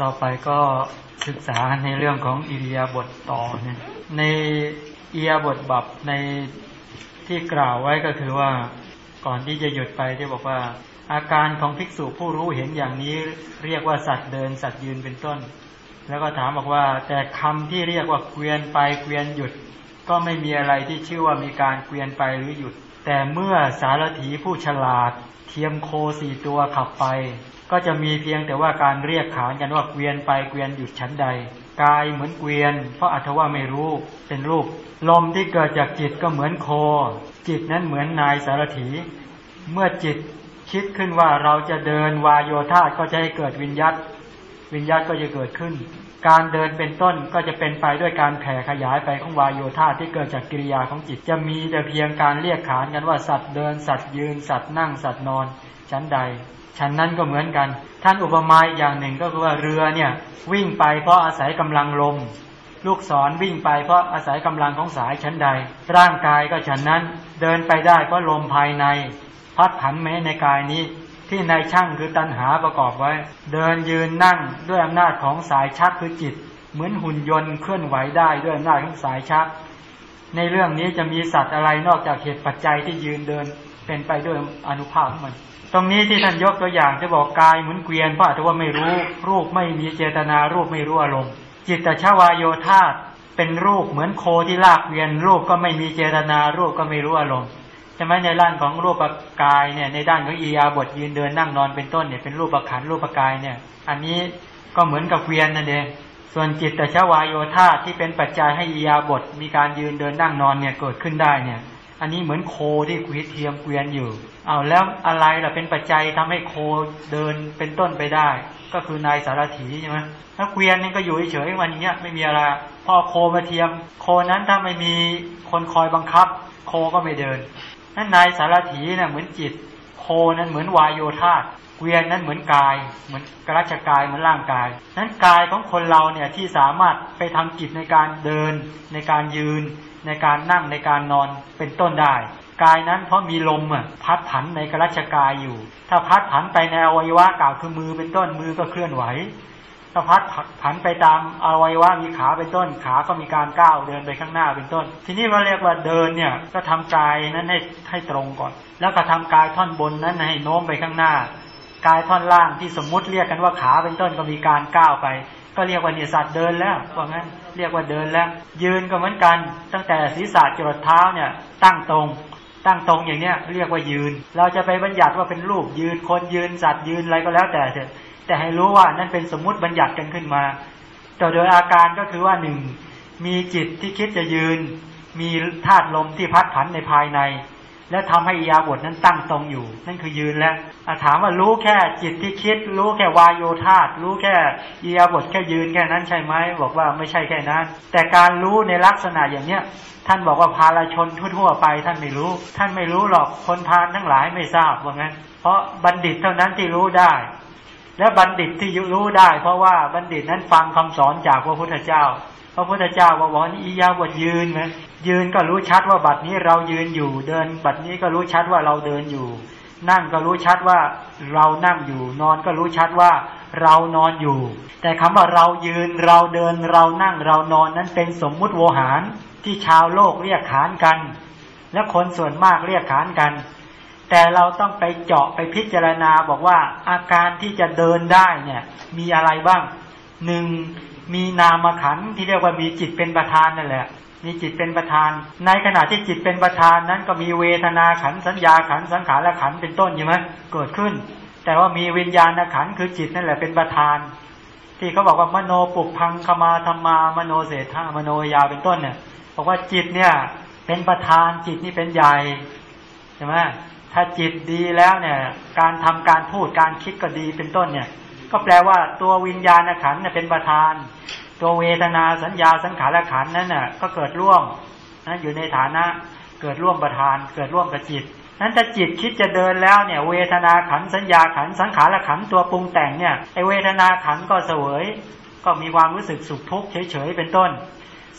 ต่อไปก็ศึกษาในเรื่องของอิริยาบถต่อเนี่ยในอิริยาบถบับในที่กล่าวไว้ก็คือว่าก่อนที่จะหยุดไปที่บอกว่า อาการของภิกษุผู้รู้เห็นอย่างนี้ เรียกว่าสัตว์เดินสัตว์ยืนเป็นต้น แล้วก็ถามบอกว่า แต่คำที่เรียกว่าเกวียนไปเกวียนหยุด ก็ไม่มีอะไรที่ชื่อว่ามีการเกวียนไปหรือหยุด แต่เมื่อสารถีผู้ฉลาด เทียมโคสี่ตัวขับไป ก็จะมีเพียงแต่ว่าการเรียกขานกันว่าเกวียนไปเกวียนอยู่ชั้นใด กายเหมือนเกวียน เพราะอัตว่าไม่รู้เป็นรูป ลมที่เกิดจากจิตก็เหมือนโค จิตนั้นเหมือนนายสารถี เมื่อจิตคิดขึ้นว่าเราจะเดินวายโยธาก็จะให้เกิดวิญญาตวิญญาตก็จะเกิดขึ้น การเดินเป็นต้นก็จะเป็นไปด้วยการแผ่ขยายไปของวายโยธาที่เกิดจากกิริยาของจิต จะมีแต่เพียงการเรียกขานกันว่าสัตว์เดินสัตว์ยืนสัตว์นั่งสัตว์นอนชั้นใด ชั้นนั้นก็เหมือนกัน ท่านอุปมาอย่างหนึ่งก็คือว่าเรือเนี่ยวิ่งไปเพราะอาศัยกำลังลม ลูกศรวิ่งไปเพราะอาศัยกำลังของสายชั้นใด ร่างกายก็ฉันนั้นเดินไปได้เพราะลมภายในพัดผันแม้ในกายนี้ ที่ในช่างคือตัณหาประกอบไว้ เดินยืนนั่งด้วยอำนาจของสายชักคือจิต เหมือนหุ่นยนต์เคลื่อนไหวได้ด้วยอำนาจของสายชัก ในเรื่องนี้จะมีสัตว์อะไรนอกจากเหตุปัจจัยที่ยืนเดินเป็นไปด้วยอนุภาพมัน ตรงนี้ที่ท่านยกตัวอย่างจะบอกกายเหมือนเกวียนเพราะอาจจะว่าไม่รู้รูปไม่มีเจตนารูปไม่รู้อารมณ์จิตตชาวายโยธาเป็นรูปเหมือนโคที่ลากเกวียนรูปก็ไม่มีเจตนารูปก็ไม่รู้อารมณ์ ใช่ไหมในด้านของรูปกายเนี่ย ในด้านของอียาบทยืนเดินนั่งนอนเป็นต้นเนี่ยเป็นรูปขันรูปกายเนี่ย อันนี้ก็เหมือนกับเกวียนนั่นเองส่วนจิตตชวายโยธาที่เป็นปัจจัยให้อียาบทมีการยืนเดินนั่งนอนเนี่ยเกิดขึ้นได้เนี่ย อันนี้เหมือนโคที่คุยเทียมเกวียนอยู่เอาแล้วอะไรล่ะเป็นปัจจัยทำให้โคเดินเป็นต้นไปได้ ก็คือนายสารถีใช่ไหมถ้าเกวียนนี่ก็อยู่เฉยๆวันนี้ไม่มีอะไรพอโคมาเทียม โคนั้นถ้าไม่มีคนคอยบังคับ โคก็ไม่เดิน นั่นนายสารถีนี่ยเหมือนจิต โคนั้นเหมือนวายโยธาเกวียนนั้นเหมือนกาย เหมือนกระชกายเหมือนร่างกาย นั้นกายของคนเราเนี่ยที่สามารถไปทำกิจในการเดิน ในการยืน ในการนั่งในการนอนเป็นต้นได้ กายนั้นเพราะมีลมอะพัดผันในกระชกายอยู่ ถ้าพัดผันไปในอวัยวะกล่าวคือมือเป็นต้นมือก็เคลื่อนไหว ถ้าพัดผันไปตามอวัยวะมีขาเป็นต้น ขาก็มีการก้าวเดินไปข้างหน้าเป็นต้น ทีนี้เราเรียกว่าเดินเนี่ยก็ทำกายนั้นให้ให้ตรงก่อน แล้วก็ทำกายท่อนบนนั้นให้โน้มไปข้างหน้า กายท่อนล่างที่สมมุติเรียกกันว่าขาเป็นต้นก็มีการก้าวไป ก็เรียกว่าเนี่ยสัตว์เดินแล้วว่างั้นเรียกว่าเดินแล้ว ยืนก็เหมือนกัน ตั้งแต่ศีรษะจรดเท้าเนี่ยตั้งตรงตั้งตรงอย่างเนี้ยเรียกว่ายืน เราจะไปบัญญัติว่าเป็นรูปยืนคนยืนสัตว์ยืนอะไรก็แล้วแต่เถอะ แต่ให้รู้ว่านั่นเป็นสมมุติบัญญัติกันขึ้นมาแต่โดยอาการก็คือว่าหนึ่งมีจิตที่คิดจะยืน มีธาตุลมที่พัดผันในภายใน และทำให้อยาบทนั้นตั้งตรงอยู่ นั่นคือยืนแล้วถามว่ารู้แค่จิตที่คิด รู้แค่วายโยธาตรู้แค่อียาบทแค่ยืนแค่นั้นใช่ไหมบอกว่าไม่ใช่แค่นั้น แต่การรู้ในลักษณะอย่างเนี้ยท่านบอกว่าพาลชนทั่วๆไป ท่านไม่รู้ ท่านไม่รู้หรอกคนพาลทั้งหลายไม่ทราบว่างั้น เพราะบัณฑิตเท่านั้นที่รู้ได้ และบัณฑิตที่รู้ได้ เพราะว่าบัณฑิตนั้นฟังคำสอนจากพระพุทธเจ้า พระพุทธเจ้าบอกว่าอียาบทยืนนะยืนก็รู้ชัดว่าบัดนี้เรายืนอยู่ เดิน บัดนี้ก็รู้ชัดว่าเราเดินอยู่ นั่งก็รู้ชัดว่าเรานั่งอยู่ นอนก็รู้ชัดว่าเรานอนอยู่ แต่คำว่าเรายืนเราเดินเรานั่งเรานอนนั้นเป็นสมมุติโวหารที่ชาวโลกเรียกขานกัน และคนส่วนมากเรียกขานกัน แต่เราต้องไปเจาะไปพิจารณาบอกว่าอาการที่จะเดินได้เนี่ย มีอะไรบ้างหนึ่งมีนามขันที่เรียกว่ามีจิตเป็นประธานนั่นแหละ มีจิตเป็นประธาน ในขณะที่จิตเป็นประธานนั้นก็มีเวทนาขันสัญญาขันสังขารขันเป็นต้นใช่ไหมเกิดขึ้น แต่ว่ามีวิญญาณขันคือจิตนั่นแหละเป็นประธาน ที่เขาบอกว่ามโนปุพังคมาธรรมามโนเศรษฐามโนยาเป็นต้นเนี่ยบอกว่าจิตเนี่ยเป็นประธานจิตนี่เป็นใหญ่ใช่ไหม ถ้าจิตดีแล้วเนี่ย การทำการพูดการคิดก็ดีเป็นต้นเนี่ย ก็แปลว่าตัววิญญาณขันเนี่ยเป็นประธาน ตัวเวทนาสัญญาสังขารขันนั้นน่ะก็เกิดร่วมนะอยู่ในฐานะเกิดร่วมประธาน เกิดร่วมกับจิตนั้นถ้าจิตคิดจะเดินแล้วเนี่ย เวทนาขันสัญญาขันสังขารขันตัวปรุงแต่งเนี่ยไอเวทนาขันก็เสวย ก็มีความรู้สึกสุขทุกข์เฉยๆเป็นต้น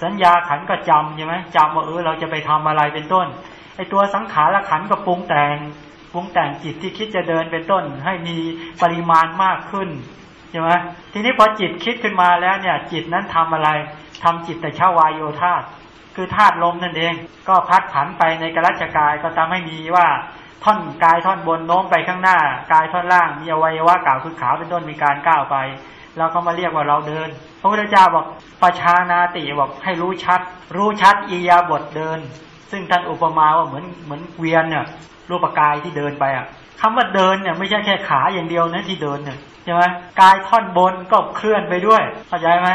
สัญญาขันก็จำใช่ไหมจำว่าเออเราจะไปทำอะไรเป็นต้น ไอตัวสังขารขันก็ปรุงแต่งปรุงแต่งจิตที่คิดจะเดินเป็นต้น ให้มีปริมาณมากขึ้นใช่ไหมทีนี้พอจิตคิดขึ้นมาแล้วเนี่ย จิตนั้นทำอะไรทำจิตแต่ชาวายโยธาคือธาตุลมนั่นเอง ก็พัดผันไปในกรัชกายก็ทำให้มีว่าท่อนกายท่อนบนโน้มไปข้างหน้ากายท่อนล่างมีอวัยวะกล่าวคือขาเป็นต้นมีการก้าวไปเราก็มาเรียกว่าเราเดิน พระพุทธเจ้าบอกประชานาติบอกให้รู้ชัด รู้ชัดอียาบทเดิน ซึ่งท่านอุปมาว่าเหมือนเหมือนเกวียนเนี่ยรูปกายที่เดินไปอะคำว่าเดินเนี่ยไม่ใช่แค่ขาอย่างเดียวนะที่เดินเนี่ยใช่ไหมกายท่อนบนก็เคลื่อนไปด้วย เข้าใจไหม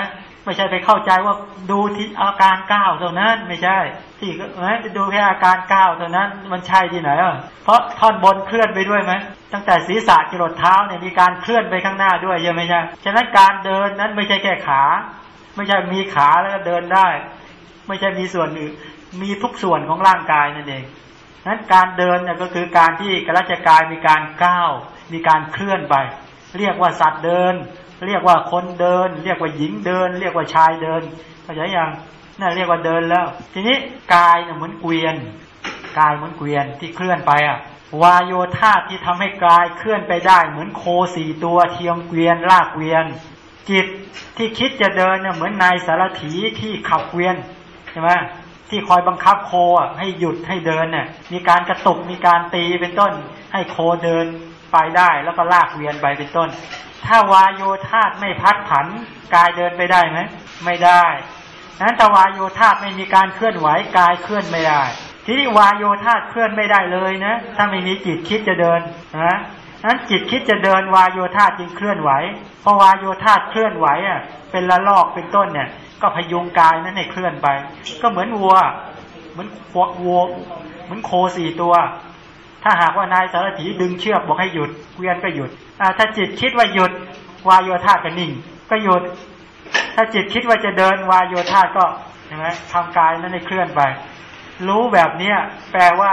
ไม่ใช่ไปเข้าใจว่าดูที่อาการก้าวเท่านั้นไม่ใช่ที่นะดูแค่อาการก้าวเท่านั้นมันใช่ที่ไหนอะเพราะท่อนบนเคลื่อนไปด้วยไหมตั้งแต่ศีรษะจรดเท้าเนี่ยมีการเคลื่อนไปข้างหน้าด้วยใช่ไหมใช่ฉะนั้นการเดินนั้นไม่ใช่แค่ขา ไม่ใช่มีขาแล้วก็เดินได้ ไม่ใช่มีส่วนอื่น มีทุกส่วนของร่างกายนั่นเองนั้นการเดินเนี่ยก็คือการที่กระจกายมีการก้าว มีการเคลื่อนไป เรียกว่าสัตว์เดิน เรียกว่าคนเดิน เรียกว่าหญิงเดิน เรียกว่าชายเดินเข้าใจยังนั่นเรียกว่าเดินแล้ว ทีนี้กายเนี่ยเหมือนเกวียน กายเหมือนเกวียนที่เคลื่อนไปอะวายโยธาที่ทำให้กายเคลื่อนไปได้ เหมือนโคสี่ตัวเทียมเกวียนลากเกวียน จิตที่คิดจะเดินเนี่ยเหมือนนายสารถีที่ขับเกวียนใช่ไหม ที่คอยบังคับโคให้หยุดให้เดินเนี่ยมีการกระตุกมีการตีเป็นต้น ให้โคเดินไปได้ แล้วก็ลากเวียนไปเป็นต้น ถ้าวายโยธาตไม่พัดผันกายเดินไปได้ไหมไม่ได้นั้นถ้าวายโยธาตไม่มีการเคลื่อนไหวกายเคลื่อนไม่ได้ ทีนี้วายโยธาตเคลื่อนไม่ได้เลยนะ ถ้าไม่มีจิตคิดจะเดินนะ นั้นจิตคิดจะเดินวายโยธาจึงเคลื่อนไหวเพราะวายโยธาเคลื่อนไหวอะ เป็นละลอกเป็นต้นเนี่ย ก็พยุงกายนั้นให้เคลื่อนไป ก็เหมือนวัว เหมือนวัวเหมือนโคสี่ตัว ถ้าหากว่านายสารถีดึงเชือกบอกให้หยุดเกวียนก็หยุดถ้าจิตคิดว่าหยุดวายโยธาก็นิ่ง ก็หยุด ถ้าจิตคิดว่าจะเดินวายโยธาก็ใช่ไหมทำกายนั้นให้เคลื่อนไป รู้แบบเนี้ยแปลว่า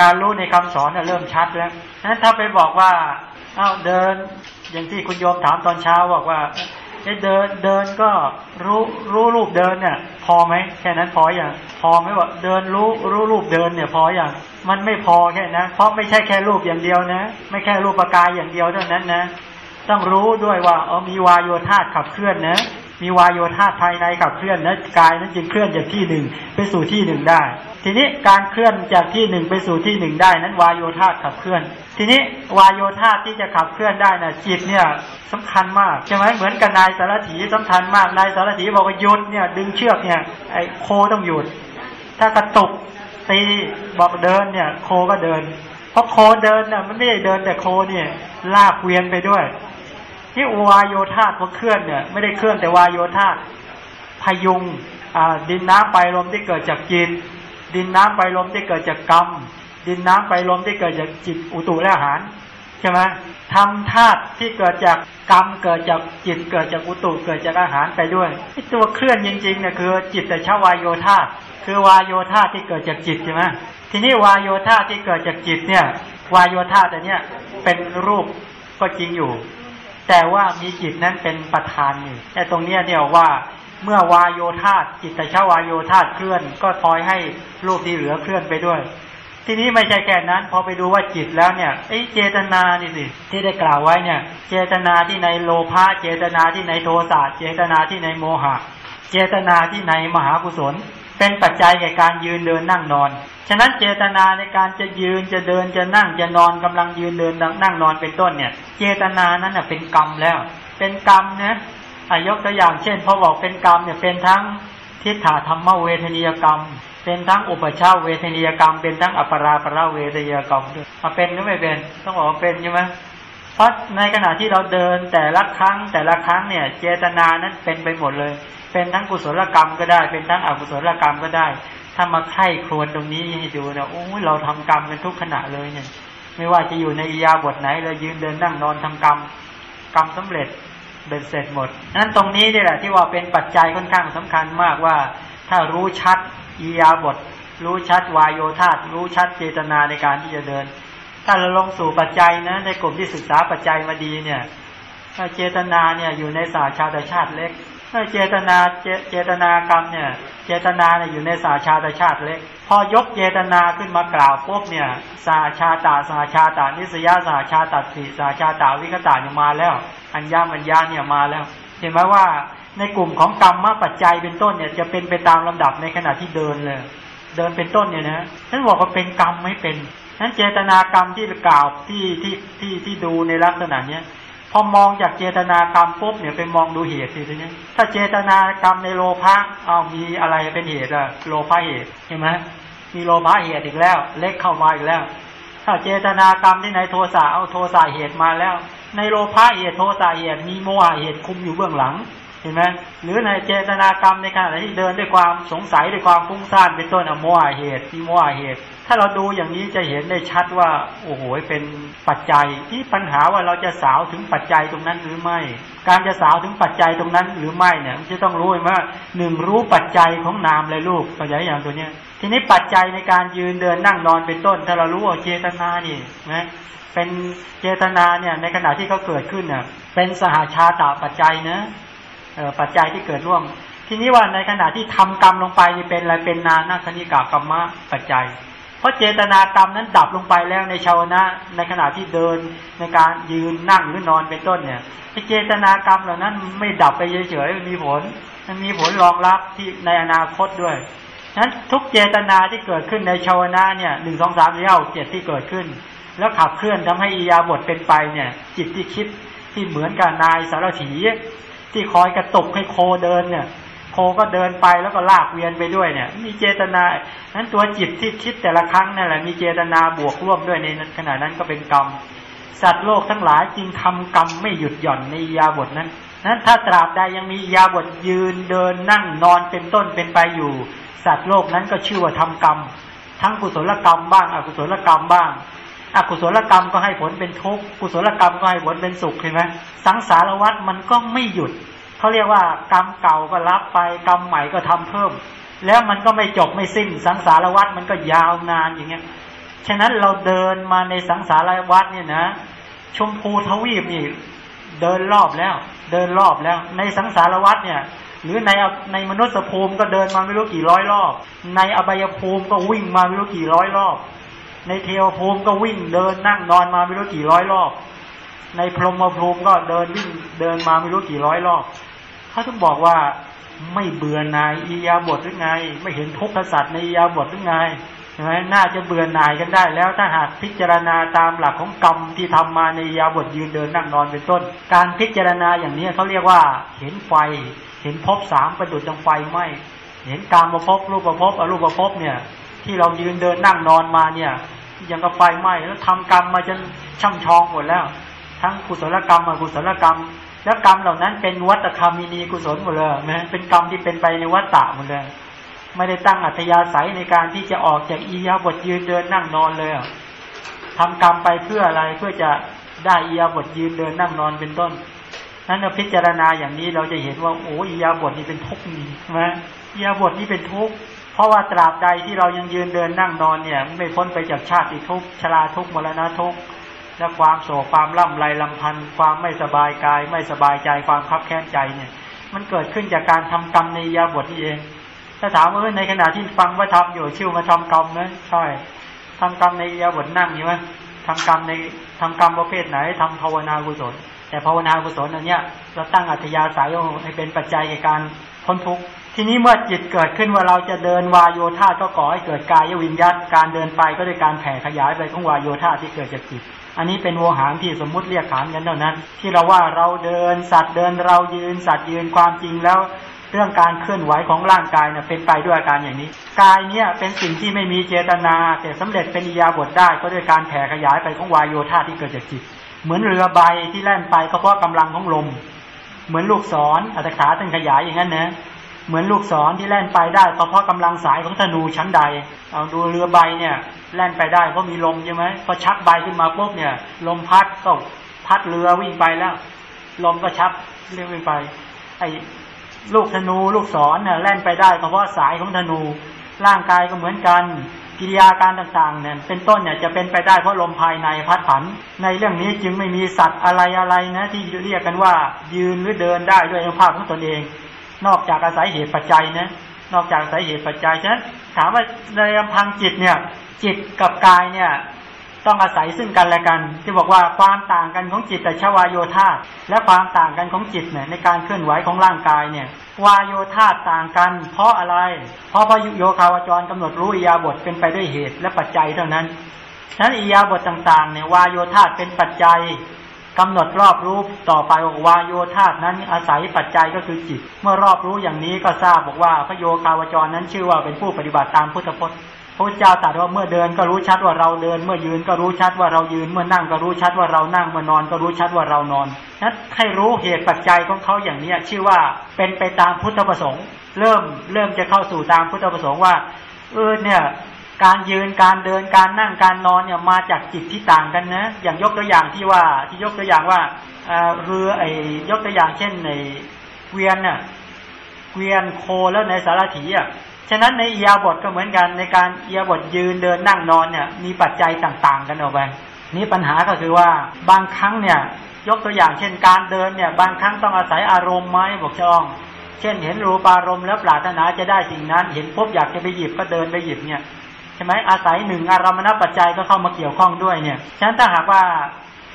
การรู้ในคำสอนเริ่มชัดแล้วนั้นถ้าไปบอกว่าเอาเดิน อย่างที่คุณโยมถามตอนเช้าบอกว่าเดินเดินก็รู้รู้รูปเดินเนี่ย พอไหมแค่นั้นพออย่าง พอไหมว่าเดินรู้รู้รูปเดินเนี่ย พออย่าง มันไม่พอแค่นะเพราะไม่ใช่แค่รูปอย่างเดียวนะ ไม่แค่รูปปากายอย่างเดียวเท่านั้นนะ ต้องรู้ด้วยว่าเออมีวายโยธาขับเคลื่อนนะ มีวายโยธาภายในขับเคลื่อนนะกายนั้นจึงเคลื่อนจากที่หนึ่งไปสู่ที่หนึ่งได้ ทีนี้การเคลื่อนจากที่หนึ่งไปสู่ที่หนึ่งได้ นั้นวายโยธาขับเคลื่อน ทีนี้วายโยธาที่จะขับเคลื่อนได้นะจิตเนี่ยสำคัญมากใช่ไหมเหมือนกับนายสารถีสำคัญมากนายสารถีบอกว่าหยุดเนี่ยดึงเชือกเนี่ยไอ้โคต้องหยุด ถ้ากระตุกตีบอกเดินเนี่ย โคก็เดิน เพราะโคเดินน่ะมันไม่ได้เดินแต่โคเนี่ยลากเวียนไปด้วย ที่วายโยธาพอเคลื่อนเนี่ยไม่ได้เคลื่อนแต่วายโยธาพยุงดินน้ำไปลมที่เกิดจากจิต ดินน้ำไปลมที่เกิดจากกรรม ดินน้ำไปลมที่เกิดจากจิตอุตุและอาหารใช่ไหมทำธาตุที่เกิดจากกรรมเกิดจากจิตเกิดจากอุตุเกิดจากอาหารไปด้วยตัวเคลื่อนจริงๆเนี่ยคือ จิตแต่ชาวายโยธาคือวายโยธาที่เกิดจากจิตใช่ไหมทีนี้วายโยธาที่เกิดจากจิตเนี่ยวายโยธาแต่เนี้ยเป็นรูปก็จริงอยู่ แต่ว่ามีจิตนั้นเป็นประธานอยู่แต่ตรงนี้เนี่ยว่าเมื่อวายโยธาจิตตชาวายโยธาเคลื่อน ก็ทอยให้รูปที่เหลือเคลื่อนไปด้วย ทีนี้ไม่ใช่แค่นั้นพอไปดูว่าจิตแล้วเนี่ยไอ้เจตนานี่สิที่ได้กล่าวไว้เนี่ย เจตนาที่ในโลภะเจตนาที่ในโทสะเจตนาที่ในโมหะ เจตนาที่ในมหากุศล เป็นปัจจัยแก่การยืนเดินนั่งนอน ฉะนั้นเจตนาในการจะยืนจะเดินจะนั่งจะนอนกำลังยืนเดินนั่งนอนเป็นต้นเนี่ย เจตนานั้นเป็นกรรมแล้ว เป็นกรรมนะยกตัวอย่างเช่นพอบอกเป็นกรรมเนี่ยเป็นทั้งทิฏฐาธรรมเวทนียกรรม เป็นทั้งอุปชาเวทนียกรรม เป็นทั้งอัปราปราเวทนียกรรมด้วยมาเป็นหรือไม่เป็น ต้องบอกว่าเป็นใช่ไหมเพราะในขณะที่เราเดินแต่ละครั้งแต่ละครั้งเนี่ย เจตนานั้นเป็นไปหมดเลย เป็นทั้งกุศลกรรมก็ได้ เป็นทั้งอกุศลกรรมก็ได้ ถ้ามาไข้ครวนตรงนี้ให้ดูนะโอ้เราทำกรรมกันทุกขณะเลยเนี่ย ไม่ว่าจะอยู่ในอิยาบทไหนเรายืนเดินนั่งนอนทำกรรมกรรมสำเร็จเป็นเสร็จหมดนั้นตรงนี้นี่แหละที่ว่าเป็นปัจจัยค่อนข้างสำคัญมากว่า ถ้ารู้ชัดอียาบท รู้ชัดวายโยธาตรู้ชัดเจตนาในการที่จะเดิน ถ้าเราลงสู่ปัจจัยนะในกลุ่มที่ศึกษาปัจจัยมาดีเนี่ยเจตนาเนี่ยอยู่ในศาสตร์ชาติชาติเล็ก เจตนาเจตนากรรมเนี่ย เจตนาเนี่ยอยู่ในสาชาตชาติเล็กพอยกเจตนาขึ้นมากล่าวปุ๊บเนี่ย สาชาตาสาชาตานิสยาสาชาตาสีสาชาตาวิกตาเนี่ยมาแล้ว อัญญามัญญาเนี่ยมาแล้ว เห็นไหมว่าในกลุ่มของกรรมมาปัจจัยเป็นต้นเนี่ยจะเป็นไปตามลำดับในขณะที่เดินเลย เดินเป็นต้นเนี่ยนะท่านบอกว่าเป็นกรรมไม่เป็นนั้นเจตนากรรมที่กล่าวที่ที่ที่ที่ดูในลักษณะเนี้ย พอมองจากเจตนากรรมปุ๊บเนี่ยไปมองดูเหตุสิทีนี้ถ้าเจตนากรรมในโลภะเอามีอะไรเป็นเหตุอะโลภะเหตุเห็นไหมมีโลภะเหตุอีกแล้ว เล็กเข้ามาอีกแล้ว ถ้าเจตนากรรมที่ในโทสะเอาโทสะเหตุมาแล้ว ในโลภะเหตุโทสะเหตุมีโมหะเหตุคุมอยู่เบื้องหลังเห็นไหมหรือในเจตนากรรมในขณะที่เดินด้วยความสงสัยด้วยความฟุ้งซ่านเป็นต้นอโมหะเหตุมีโมหะเหตุาเราดูอย่างนี้จะเห็นได้ชัดว่า โอ้โหเป็นปัจจัยที่ปัญหาว่าเราจะสาวถึงปัจจัยตรงนั้นหรือไม่ การจะสาวถึงปัจจัยตรงนั้นหรือไม่เนี่ยมันจะต้องรู้ว่าหนึ่งรู้ปัจจัยของนามเลยลูกปัจจัยอย่างตัวเนี้ย ทีนี้ปัจจัยในการยืนเดินนั่งนอนเป็นต้น ถ้าเรารู้ว่าเจตนานี่นะเป็นเจตนาเนี่ยในขณะที่เขาเกิดขึ้นเนี่ยเป็นสหาชาตาปัจจัยนะปัจจัยที่เกิดร่วม ทีนี้ว่าในขณะที่ทำกรรมลงไปนี่เป็นอะไรเป็นนานาคณิกากรรมะปัจจัย เพราะเจตนากรรมนั้นดับลงไปแล้วในชาวนะ ในขณะที่เดินในการยืนนั่งหรือนอนเป็นต้นเนี่ยเจตนากรรมเหล่านั้นไม่ดับไปเฉยๆมีผลมันมีผลรองรับที่ในอนาคตด้วยฉะนั้นทุกเจตนาที่เกิดขึ้นในชาวนะเนี่ยหนึ่งสองสามสี่ห้าเจ็ดที่เกิดขึ้น แล้วขับเคลื่อนทำให้อียาบทเป็นไปเนี่ย จิตที่คิดที่เหมือนกับนายสารถีที่คอยกระตุกให้โคเดินเนี่ย โคก็เดินไปแล้วก็ลากเวียนไปด้วยเนี่ย มีเจตนานั้นตัวจิตที่คิดแต่ละครั้งนั่นแหละมีเจตนาบวกร่วมด้วยในขณะนั้นก็เป็นกรรม สัตว์โลกทั้งหลายจึงทำกรรมไม่หยุดหย่อนในยาบทนั้นนั้นถ้าตราบใดยังมียาบทยืนเดินนั่งนอนเป็นต้นเป็นไปอยู่ สัตว์โลกนั้นก็ชื่อว่าทำกรรม ทั้งกุศลกรรมบ้าง อกุศลกรรมบ้างอกุศลกรรมก็ให้ผลเป็นทุกข์กุศลกรรมก็ให้ผลเป็นสุขเห็นไหมสังสารวัฏมันก็ไม่หยุด เขาเรียกว่ากรรมเก่าก็รับไปกรรมใหม่ก็ทำเพิ่ม แล้วมันก็ไม่จบไม่สิ้นสังสารวัฏมันก็ยาวนานอย่างเงี้ยฉะนั้นเราเดินมาในสังสารวัฏเนี่ยนะชมพูทวีปนี่เดินรอบแล้ว เดินรอบแล้ว ในสังสารวัฏเนี่ย หรือในในมนุษย์ภูมิก็เดินมาไม่รู้กี่ร้อยรอบ ในอบายภูมิก็วิ่งมาไม่รู้กี่ร้อยรอบ ในเทวภูมิก็วิ่งเดินนั่งนอนมาไม่รู้กี่ร้อยรอบ ในพรหมภูมิก็เดินวิ่งเดินมาไม่รู้กี่ร้อยรอบ เขาต้องบอกว่าไม่เบื่อนายอียาบทหรือไง ไม่เห็นทุกขสัตว์ในอียาบทหรือไงใช่ไหมน่าจะเบื่อหน่ายกันได้ แล้วถ้าหากพิจารณาตามหลักของกรรมที่ทำมาในยาบทยืนเดินนั่งนอนเป็นต้น การพิจารณาอย่างนี้เขาเรียกว่าเห็นไฟ เห็นภพสามประดุจจังไฟไหมเห็นการมาพบรูปประพบอรูปประพบเนี่ย ที่เรายืนเดินนั่งนอนมาเนี่ยยังกับไฟไหมแล้วทำกรรมมาจนช่ำชองหมดแล้ว ทั้งกุศลกรรมอกุศลกรรม แล้วกรรมเหล่านั้นเป็นวัตคามินีกุศลหมดเลยนะเป็นกรรมที่เป็นไปในวัตตะหมดเลย ไม่ได้ตั้งอัธยาศัยในการที่จะออกจากอียาบทยืนเดินนั่งนอนเลยทำกรรมไปเพื่ออะไรเพื่อจะได้อียาบทยืนเดินนั่งนอนเป็นต้นนั้นเราพิจารณาอย่างนี้เราจะเห็นว่าโอ้อียาบทนี้เป็นทุกข์นี่ใช่ไหมอียาบทนี้เป็นทุกข์เพราะว่าตราบใดที่เรายังยืนเดินนั่งนอนเนี่ยไม่พ้นไปจากชาติทุกข์ชราทุกข์มรณะทุกข์ และความโศกความล่ำไรลำพันธ์ความไม่สบายกาย ไม่สบายใจความคับแค้นใจเนี่ย มันเกิดขึ้นจากการทำกรรมในยาบทนี่เอง ถ้าถามว่าในขณะที่ฟังว่าทำอยู่ชื่อมาทำกรรมนะใช่ทำกรรมในยาบทนั่งอยู่ไหมทำกรรมในทำกรรมประเภทไหนทำภาวนากุศล แต่ภาวนากุศลอันเนี้ยเราตั้งอัธยาศัยให้เป็นปัจจัยในการพ้นทุกข์ทีนี้เมื่อจิตเกิดขึ้นว่าเราจะเดินวายโยธาก็ก่อให้เกิดกายวิญญาตการเดินไปก็ด้วยการแผ่ขยายไปของวายโยธาที่เกิดจากจิต อันนี้เป็นโวหารที่สมมุติเรียกขานกันเท่านั้น ที่เราว่าเราเดินสัตว์เดินเรายืนสัตว์ยืนความจริงแล้ว เรื่องการเคลื่อนไหวของร่างกายเนี่ยเป็นไปด้วยอาการอย่างนี้ กายเนี่ยเป็นสิ่งที่ไม่มีเจตนาแต่สำเร็จเป็นอิยาบทได้ ก็ด้วยการแผ่ขยายไปของวายโยธาที่เกิดจากจิต เหมือนเรือใบที่แล่นไปก็เพราะกำลังของลม เหมือนลูกศรอัตขาตั้งขยายอย่างนั้นนะ เหมือนลูกศรที่แล่นไปได้เพราะกำลังสายของธนูชั้นใด เอาดูเรือใบเนี่ยแล่นไปได้เพราะมีลมใช่ไหมพอชักใบขึ้นมาปุ๊บเนี่ย ลมพัดก็พัดเรือวิ่งไปแล้ว ลมก็ชักเรือวิ่งไป ไอ้ลูกธนูลูกศรเนี่ยแล่นไปได้เพราะสายของธนู ร่างกายก็เหมือนกันกิริยาการต่างๆเนี่ยเป็นต้นเนี่ยจะเป็นไปได้เพราะลมภายในพัดผัน ในเรื่องนี้จึงไม่มีสัตว์อะไรอะไรนะที่เรียกกันว่า ยืนหรือเดินได้ด้วยอนุภาพของตนเอง นอกจากอาศัยเหตุปัจจัยนะนอกจากอาศัยเหตุปัจจัยฉะนั้นถามว่าในลำพังจิตเนี่ย จิตกับกายเนี่ยต้องอาศัยซึ่งกันและกัน ที่บอกว่าความต่างกันของจิตแต่ชวายโยธาและความต่างกันของจิตเนี่ยในการเคลื่อนไหวของร่างกายเนี่ยวายโยธาต่างกัน เพราะอะไร เพราะพระโยคาวจรกำหนดรู้อิยาบทเป็นไปด้วยเหตุและปัจจัยเท่านั้นฉะนั้นอิยาบทต่างๆเนี่ยวายโยธาเป็นปัจจัย กำหนดรอบรู้ต่อไปว่าวายโยธานั้นอาศัยปัจจัยก็คือจิต เมื่อรอบรู้อย่างนี้ก็ทราบบอกว่าพระโยคาวจรนั้นชื่อว่าเป็นผู้ปฏิบัติตามพุทธพจน์พระเจ้าตรัสว่าเมื่อเดินก็รู้ชัดว่าเราเดิน เมื่อยืนก็รู้ชัดว่าเรายืน เมื่อนั่งก็รู้ชัดว่าเรานั่งเมื่อนอนก็รู้ชัดว่าเรานอนนั้นให้รู้เหตุปัจจัยของเขาอย่างนี้ชื่อว่าเป็นไปตามพุทธประสงค์ เริ่มเริ่มจะเข้าสู่ตามพุทธประสงค์ว่าเออเนี่ย การยืนการเดินการนั่งการนอนเนี่ยมาจากจิตที่ต่างกันนะ อย่างยกตัวอย่างที่ว่าที่ยกตัวอย่างว่าเรือไอ้ยกตัวอย่างเช่นในเกวียนเนี่ยเกวียนโคแล้วในสารถีอะฉะนั้นในเอียบทก็เหมือนกันในการเอียบทยืนเดินนั่งนอนเนี่ยมีปัจจัยต่างๆ กันออกไปนี่ปัญหาก็คือว่าบางครั้งเนี่ยยกตัวอย่างเช่นการเดินเนี่ยบางครั้งต้องอาศัยอารมณ์ไหมบอกช่อง เช่นเห็นรูปารมณ์แล้วปรารถนาจะได้สิ่งนั้น เห็นพบอยากจะไปหยิบก็เดินไปหยิบเนี่ย ใช่ไหมอาศัยหนึ่งอารมณปัจจัยก็เข้ามาเกี่ยวข้องด้วยเนี่ยฉะนั้นถ้าหากว่า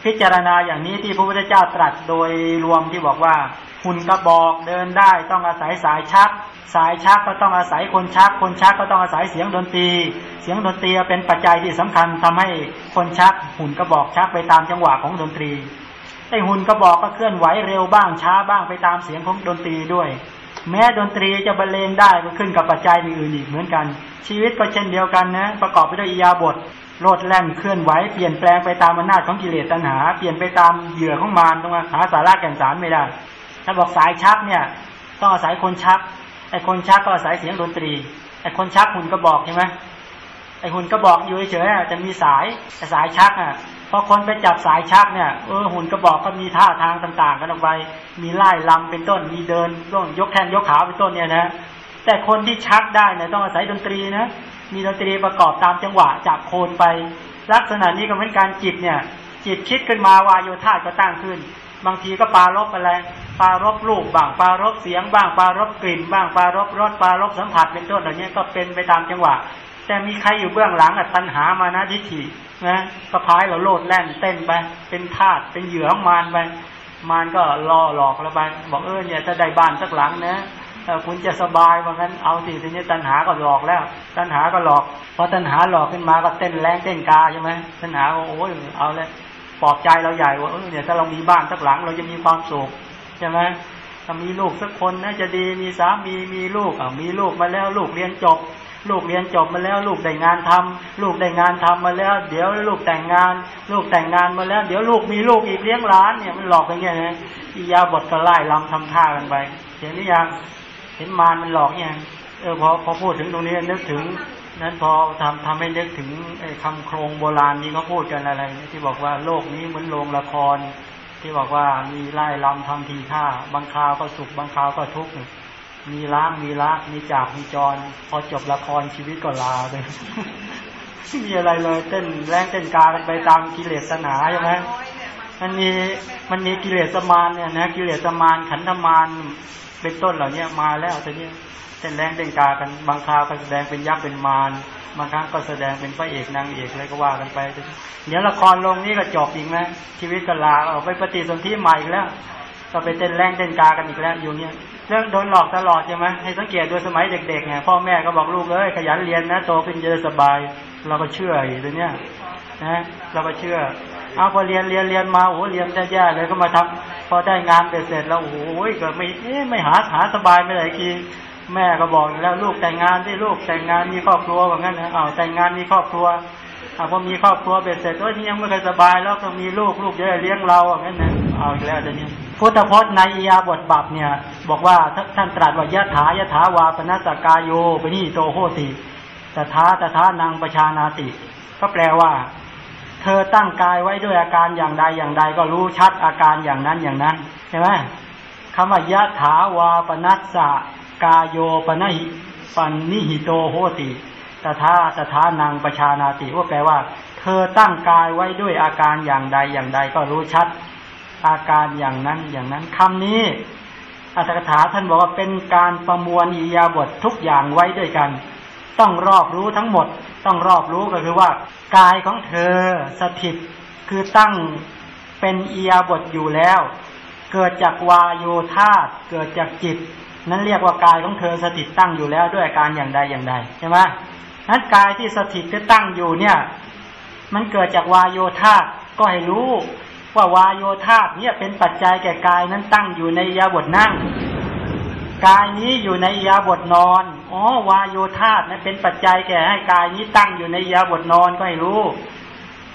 พิจารณาอย่างนี้ที่พระพุทธเจ้าตรัสโดยรวมที่บอกว่าหุ่นกระบอกเดินได้ต้องอาศัยสายชัก สายชักก็ต้องอาศัยคนชัก คนชักก็ต้องอาศัยเสียงดนตรี เสียงดนตรีเป็นปัจจัยที่สำคัญทำให้คนชัก หุ่นกระบอกชักไปตามจังหวะของดนตรีไอหุ่นกระบอกก็เคลื่อนไหวเร็วบ้างช้าบ้างไปตามเสียงของดนตรีด้วย แม้ดนตรีจะบรรเลงได้ก็ขึ้นกับปัจจัยอื่นอีกเหมือนกัน ชีวิตก็เช่นเดียวกันนะ ประกอบไปด้วยอิยาบทโลดแล่นเคลื่อนไหวเปลี่ยนแปลงไปตามอำนาจของกิเลสตัณหา เปลี่ยนไปตามเหยื่อของมารตรงหาสาระแก่นสารไม่ได้ ถ้าบอกสายชักเนี่ย ต้องอาศัยคนชักไอ้คนชักก็อาศัยเสียงดนตรีไอ้คนชักหุ่นก็บอกใช่ไหมไอ้หุ่นก็บอกอยู่เฉยๆจะมีสายแต่สายชักอะ พอคนไปจับสายชักเนี่ยเออหุ่นกระบอกก็มีท่าทางต่าง ๆ กันออกไป มีไล่ลำเป็นต้น มีเดินต้นยกแขนยกขาเป็นต้นเนี่ยนะ แต่คนที่ชักได้เนี่ยต้องอาศัยดนตรีนะ มีดนตรีประกอบตามจังหวะจับโคนไป ลักษณะนี้ก็เป็นการจิตเนี่ย จิตคิดขึ้นมาวายโยธาก็ตั้งขึ้น บางทีก็ปารบอะไร ปารบรูปบ้างปารบเสียงบ้างปารบกลิ่น บ้างปารบรสปารบสัมผัสเป็นต้นเหล่านี้ก็เป็นไปตามจังหวะ แต่มีใครอยู่เบื้องหลังอะตัณหามานะทิฏฐินะก็พายเราโลดแล่นเต้นไป เป็นธาตุเป็นเหยื่อมารไปมารก็ล่อหลอกเราไปบอกเออเนี่ยถ้าได้บ้านสักหลังนะคุณจะสบายว่างั้นเอาสิทีนี้ตัณหาก็หลอกแล้ว ตัณหาก็หลอกพอตัณหาหลอกขึ้นมาก็เต้นแรงเต้นกาใช่ไหมตัณหาโอ้ยเอาเลย ปลอบใจเราใหญ่ว่าเออเนี่ยถ้าเรามีบ้านสักหลังเราจะมีความสุขใช่ไหมถ้ามีลูกสักคนน่าจะดีมีสามีมีลูกอะมีลูกมาแล้วลูกเรียนจบ ลูกเรียนจบมาแล้วลูกได้งานทำลูกได้งานทำมาแล้ว เดี๋ยวลูกแต่งงาน ลูกแต่งงานมาแล้ว เดี๋ยวลูกมีลูกอีกเลี้ยงหลานเนี่ยมันหลอกกันอย่างนี้อียาบทก็ไล่ลำทำท่ากันไปเห็นหรือยังเห็นมารมันหลอกยังเออพอพอพูดถึงตรงนี้นึกถึง นั้นพอทำทำให้นึกถึงคำโครงโบราณนี้เขาพูดกันอะไร ที่บอกว่าโลกนี้เหมือนโรงละคร ที่บอกว่ามีไล่ลำทำทีท่าบางคราวก็สุขบางคราวก็ทุกข์มีล้างมีละมีจากมีจร พอจบละครชีวิตก็ลาเลยไม่มีอะไรเลยเต้นแรงเต้นกากันไปตามกิเลสนาใช่ไหมมันมีมันมีกิเลสมารเนี่ยนะกิเลสมารขันธมารเป็นต้นเหล่านี้มาแล้วแต่เนี้ย เต้นแรงเต้นกากันบางคราวก็แสดงเป็นยักษ์เป็นมารบางครั้งก็แสดงเป็นพระเอกนางเอกอะไรก็ว่ากันไป เดี๋ยวละครลงนี้ก็จบอีกไหมชีวิตก็ลาออกไปปฏิสนธิใหม่อีกแล้ว ก็ไปเต้นแรงเต้นกากันอีกแล้วอยู่เนี้ยเรื่องโดนหลอกตลอดใช่ไหมให้สังเกตดูสมัยเด็กๆไงพ่อแม่ก็บอกลูกเอ้ยขยันเรียนนะโตขึ้นจะสบาย เราก็เชื่ออยู่ตัวเนี้ยนะเราก็เชื่อเอาพอเรียนเรียนเรียนมาโอ้เรียนแย่ๆเลยก็มาทำพอได้งานเสร็จแล้วโอ้ยก็ไม่ไม่หาหาสบายไม่ได้กี แม่ก็บอกแล้วลูกแต่งงานที่ลูกแต่งงานมีครอบครัวว่างั้นนะเอาวแต่งงานมีครอบครัวอาพอมีครอบครัวเบ็ดเสร็จโอ้ยยังไม่เคยสบายแล้วก็มีลูกลูกจะเลี้ยงเราว่างั้นนะเอาอีกแล้วเดี๋ยวนี้พุทธพจน์ในอียาบทบับเนี่ย บอกว่าท่านตรัสว่ายะถายะถาวาปนัสกายโยปนิโตโหติตถาตถานังประชานาติ ก็แปลว่า เธอตั้งกายไว้ด้วยอาการอย่างใดอย่างใดก็รู้ชัดอาการอย่างนั้นอย่างนั้นใช่ไหมคำว่ายะถาวาปนัสสะ กายโยปนหิปันนิหิโตโหติตถาตถานังประชานาติว่าแปลว่า เธอตั้งกายไว้ด้วยอาการอย่างใดอย่างใดก็รู้ชัด อาการอย่างนั้นอย่างนั้นคำนี้อัตถกถาท่านบอกว่าเป็นการประมวลอิยาบททุกอย่างไว้ด้วยกัน ต้องรอบรู้ทั้งหมด ต้องรอบรู้ก็คือว่ากายของเธอสถิตคือตั้งเป็นอิยาบทอยู่แล้ว เกิดจากวายโยธาเกิดจากจิต นั้นเรียกว่ากายของเธอสถิตตั้งอยู่แล้วด้วยการอย่างใดอย่างใดใช่ไหมนั้นกายที่สถิตที่ตั้งอยู่เนี่ย มันเกิดจากวายโยธาก็ให้รู้ว่าวายโยธาเนี่ยเป็นปัจจัยแก่กายนั้นตั้งอยู่ในยาบทนั่ง กายนี้อยู่ในยาบทนอนอ๋อวายโยธาเนั้นเป็นปัจจัยแก่ให้กายนี้ตั้งอยู่ในยาบทนอนก็ให้รู้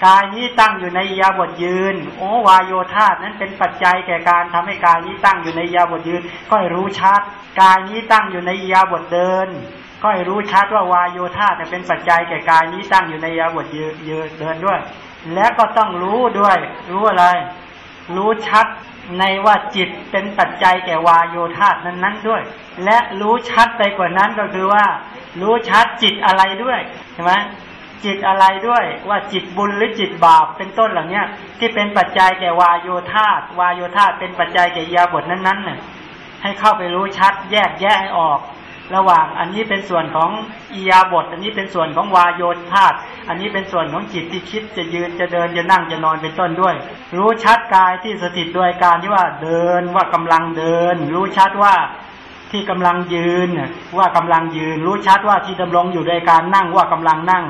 กายนี้ตั้งอยู่ในยาบทยืน โอวายโยธาตนั้นเป็นปัจจัยแก่การทำให้กายนี้ตั้งอยู่ในยาบทยืน ก็ให้รู้ชัด กายนี้ตั้งอยู่ในยาบทเดิน ก็ให้รู้ชัดว่าวายโยธาเป็นปัจจัยแก่กายนี้ตั้งอยู่ในยาบทยืนเดินด้วย และก็ต้องรู้ด้วย รู้อะไร รู้ชัดในว่าจิตเป็นปัจจัยแก่วายโยธาตนั้นๆด้วย และรู้ชัดไปกว่านั้นก็คือว่า รู้ชัดจิตอะไรด้วยใช่ไหม จิตอะไรด้วยว่าจิตบุญหรือจิตบาปเป็นต้นเหล่านี้ที่เป็นปัจจัยแก่วายโยธาวายโยธาเป็นปัจจัยแก่ยาบทนั้นๆเนี่ยให้เข้าไปรู้ชัดแยกแยะให้ออก ระหว่างอันนี้เป็นส่วนของอียาบท อันนี้เป็นส่วนของวายโยธาตอันนี้เป็นส่วนของจิตที่คิดจะยืนจะเดินจะนั่งจะนอนเป็นต้นด้วย รู้ชัดกายที่สถิตโดยการที่ว่าเดินว่ากำลังเดิน รู้ชัดว่าที่กำลังยืนว่ากำลังยืน รู้ชัดว่าที่ดำรงอยู่ด้วยการนั่งว่ากำลังนั่ง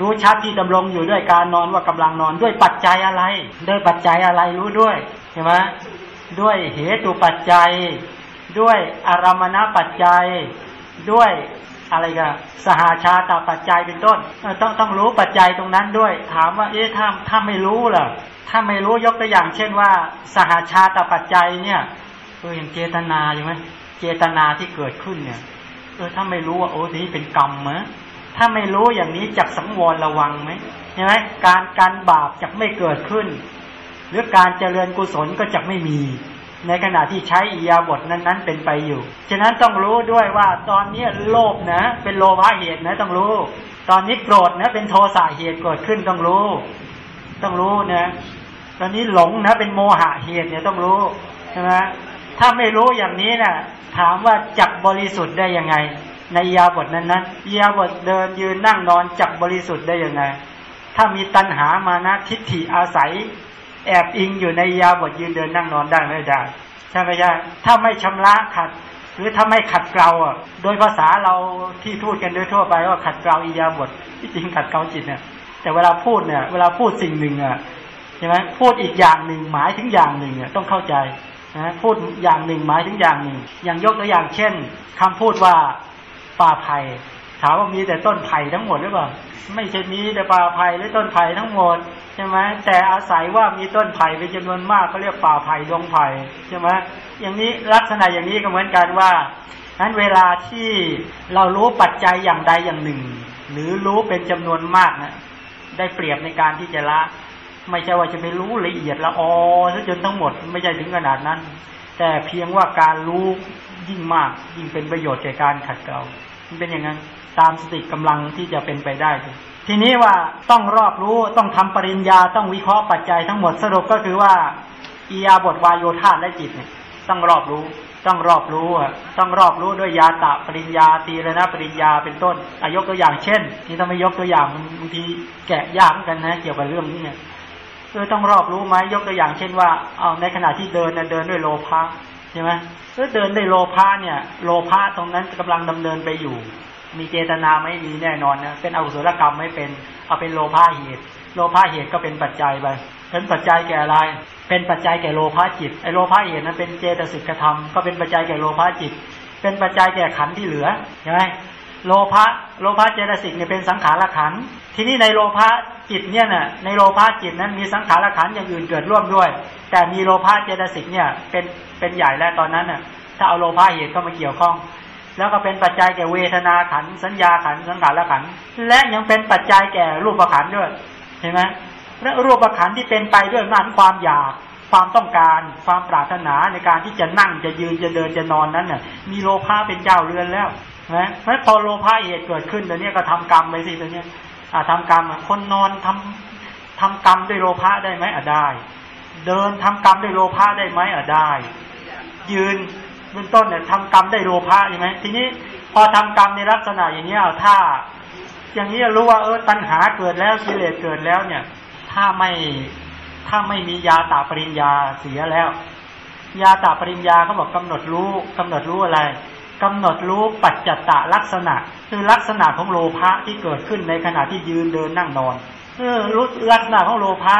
รู้ชัดที่ดำรงอยู่ด้วยการนอนว่ากำลังนอนด้วยปัจจัยอะไร ด้วยปัจจัยอะไรรู้ด้วยใช่ไหมด้วยเหตุปัจจัย ด้วยอารมณปัจจัย ด้วยอะไรกันสหาชาตปัจจัยเป็นต้น ต้องต้องรู้ปัจจัยตรงนั้นด้วย ถามว่าเอ๊ะถ้าถ้าไม่รู้ล่ะถ้าไม่รู้ยกตัวอย่าง เช่นว่า สหาชาตปัจจัยเนี่ยเอออย่างเจตนาใช่ไหมเจตนาที่เกิดขึ้นเนี่ยเออถ้าไม่รู้ว่าโอ้นี้เป็นกรรมไหม ถ้าไม่รู้อย่างนี้จักสังวรระวังไหมใช่ไหมการการบาปจะไม่เกิดขึ้น หรือการเจริญกุศลก็จะไม่มี ในขณะที่ใช้อียาบทนั้น ๆ เป็นไปอยู่ ฉะนั้นต้องรู้ด้วยว่าตอนนี้โลภนะ เป็นโลภะเหตุนะต้องรู้ ตอนนี้โกรธนะ เป็นโทสะเหตุเกิดขึ้นต้องรู้ ต้องรู้นะ ตอนนี้หลงนะ เป็นโมหะเหตุเนี่ยต้องรู้ใช่ไหมถ้าไม่รู้อย่างนี้นะ่ะ ถามว่าจักบริสุทธิ์ได้ยังไง ในยาบทนั้นนั้นยาบทเดินยืนนั่งนอนจักบริสุทธิ์ได้ยังไง ถ้ามีตัณหามานะทิฏฐิอาศัย แอบอิงอยู่ในยาบทยืนเดินนั่งนอนได้ไม่ได้ใช่ไหมใช่ถ้าไม่ชำระขัด หรือถ้าไม่ขัดเกลาอะ โดยภาษาเราที่พูดกันโดยทั่วไปว่าขัดเกลาอียาบทที่จริงขัดเกลาจิตเนี่ย แต่เวลาพูดเนี่ย เวลาพูดสิ่งหนึ่งอะใช่ไหมพูดอีกอย่างหนึ่งหมายถึงอย่างหนึ่งอะต้องเข้าใจนะพูดอย่างหนึ่งหมายถึงอย่างหนึ่ง อย่างยกตัวอย่างเช่นคำพูดว่า ป่าไผ่ถามว่ามีแต่ต้นไผ่ทั้งหมดหรือเปล่า ไม่ใช่มีแต่ป่าไผ่หรือต้นไผ่ทั้งหมดใช่ไหมแต่อาศัยว่ามีต้นไผ่เป็นจำนวนมากเขาเรียกป่าไผ่ดงไผ่ใช่ไหมอย่างนี้ลักษณะอย่างนี้ก็เหมือนกันว่านั้นเวลาที่เรารู้ปัจจัยอย่างใดอย่างหนึ่ง หรือรู้เป็นจำนวนมากนะได้เปรียบในการที่จะละ ไม่ใช่ว่าจะไปรู้ละเอียดละออซะจนทั้งหมดไม่ใช่ถึงขนาดนั้น แต่เพียงว่าการรู้ยิ่งมากยิ่งเป็นประโยชน์แก่การขัดเกลามันเป็นอย่างนั้น ตามสติกำลังที่จะเป็นไปได้ ทีนี้ว่าต้องรอบรู้ต้องทำปริญญาต้องวิเคราะห์ปัจจัยทั้งหมดสรุปก็คือว่าอียาบทวายโยธาและจิตเนี่ยต้องรอบรู้ ต้องรอบรู้อะต้องรอบรู้ด้วยยาตะปริญญาตีระนาปริญญาเป็นต้นอายกตัวอย่างเช่น นี่ถ้าไม่ยกตัวอย่างบางทีแกะยากกันนะ เกี่ยวกับเรื่องนี้เนี่ย เออต้องรอบรู้ไหมยกตัวอย่างเช่นว่าเอาในขณะที่เดินเดินด้วยโลภะใช่ไหมเออเดินด้วยโลภะเนี่ย โลภะตรงนั้นกำลังดำเนินไปอยู่ มีเจตนาไม่มีแน่นอนนะเป็นอกุศลกรรมไม่เป็นเอาเป็นโลภะเหตุ โลภะเหตุก็เป็นปัจจัยไปเป็นปัจจัยแก่อะไร เป็นปัจจัยแก่โลภะจิตไอโลภะเหตุนั้นเป็นเจตสิกธรรมก็เป็นปัจจัยแก่โลภะจิต เป็นปัจจัยแก่ขันที่เหลือใช่ไหม โลภะโลภะเจตสิกเนี่ยเป็นสังขารขันทีนี้ในโลภะจิตเนี่ยน่ะในโลภะจิตนั้นมีสังขารขันอย่างอื่นเกิดร่วมด้วย แต่มีโลภะเจตสิกเนี่ยเป็นเป็นใหญ่แล้วตอนนั้นน่ะถ้าเอาโลภะเหตุเข้ามาเกี่ยวข้อง แล้วก็เป็นปัจจัยแก่เวทนาขันสัญญาขันสังขารขันและยังเป็นปัจจัยแก่รูปขันด้วยเห็นไหมและรูปขันที่เป็นไปด้วยนั้นความอยากความต้องการความปรารถนาในการที่จะนั่งจะยืนจะเดินจะนอนนั้นน่ะมีโลภะเป็นเจ้าเรือนแล้ว นะเพราะพอโลภะเหตุเกิดขึ้นตัวนี้ก็ทำกรรมไปสิตัวนี้อ่าทำกรรมคนนอนทำทำกรรมด้วยโลภะได้ไหมอะได้ เดินทำกรรมด้วยโลภะได้ไหมอะได้ ยืนเบื้องต้นเนี่ยทำกรรมได้โลภะใช่ไหมทีนี้พอทำกรรมในลักษณะอย่างเนี้ยถ้า อย่างนี้รู้ว่าเออตัณหาเกิดแล้วกิเลสเกิดแล้วเนี่ย ถ้าไม่ถ้าไม่มียาตาปริญญาเสียแล้ว ยาตาปริญญาเขาบอกกำหนดรู้กำหนดรู้อะไร กำหนดรู้ปัจจตะลักษณะ คือลักษณะของโลภะที่เกิดขึ้นในขณะที่ยืนเดินนั่งนอนเออรู้ลักษณะของโลภะ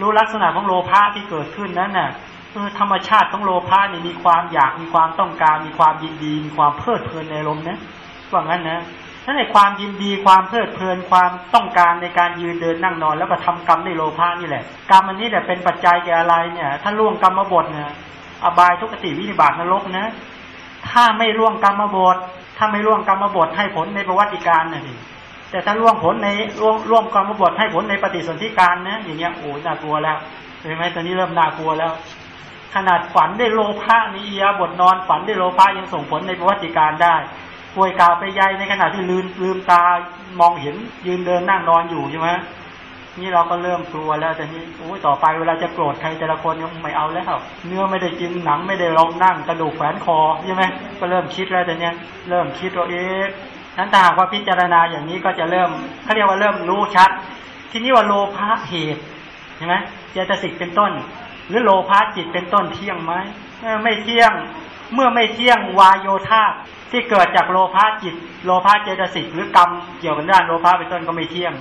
รู้ลักษณะของโลภะที่เกิดขึ้นนั้นน่ะเออธรรมชาติของโลภะนี่มีความอยากมีความต้องการ มีความยินดีมีความเพลิดเพลินในลมนะว่างั้นนะนั่นในความยินดีความเพลิดเพลินความต้องการในการยืนเดินนั่งนอน แล้วก็ทำกรรมในโลภะนี่แหละ กรรมอันนี้แหละเป็นปัจจัยแก่อะไรเนี่ย ถ้าล่วงกรรมบทเนี่ยอบายทุกขติวินิบาตนรกนะ ถ้าไม่ล่วงกรรมบทถ้าไม่ล่วงกรรมบทให้ผลในประวัติการนะสิแต่ถ้าล่วงผลในล่วงล่วงกรรมบทให้ผลในปฏิสนธิการนะอย่างเงี้ยโอ้น่ากลัวแล้วเห็นไหมตอนนี้เริ่มน่ากลัวแล้ว ขนาดฝันได้โลภะนี่เอียบทนอนฝันได้โลภะยังส่งผลในประวัติการได้ป่วยกาวไปใยในขณะที่ลืมลืมตามองเห็นยืนเดินนั่งนอนอยู่ใช่ไหม นี่เราก็เริ่มกลัวแล้วแต่นี้โอ้ยต่อไปเวลาจะโกรธใครแต่ละคนยังไม่เอาแล้วเนื้อไม่ได้กินหนังไม่ได้ลองนั่งกระดูกแขวนคอใช่ไหมก็เริ่มคิดแล้วแต่เนี้ยเริ่มคิดตัวเองนั้นถ้าหากว่าพิจารณาอย่างนี้ก็จะเริ่มเขาเรียกว่าเริ่มรู้ชัด ทีนี้ว่าโลภะเหตุใช่ไหมเจตสิกเป็นต้น หรือโลภะจิตเป็นต้นเที่ยงไหมไม่เที่ยงเมื่อไม่เที่ยงวายโยธาที่เกิดจากโลภะจิต โลภะเจตสิกหรือกรรมเกี่ยวกับด้านโลภะเป็นต้นก็ไม่เที่ยง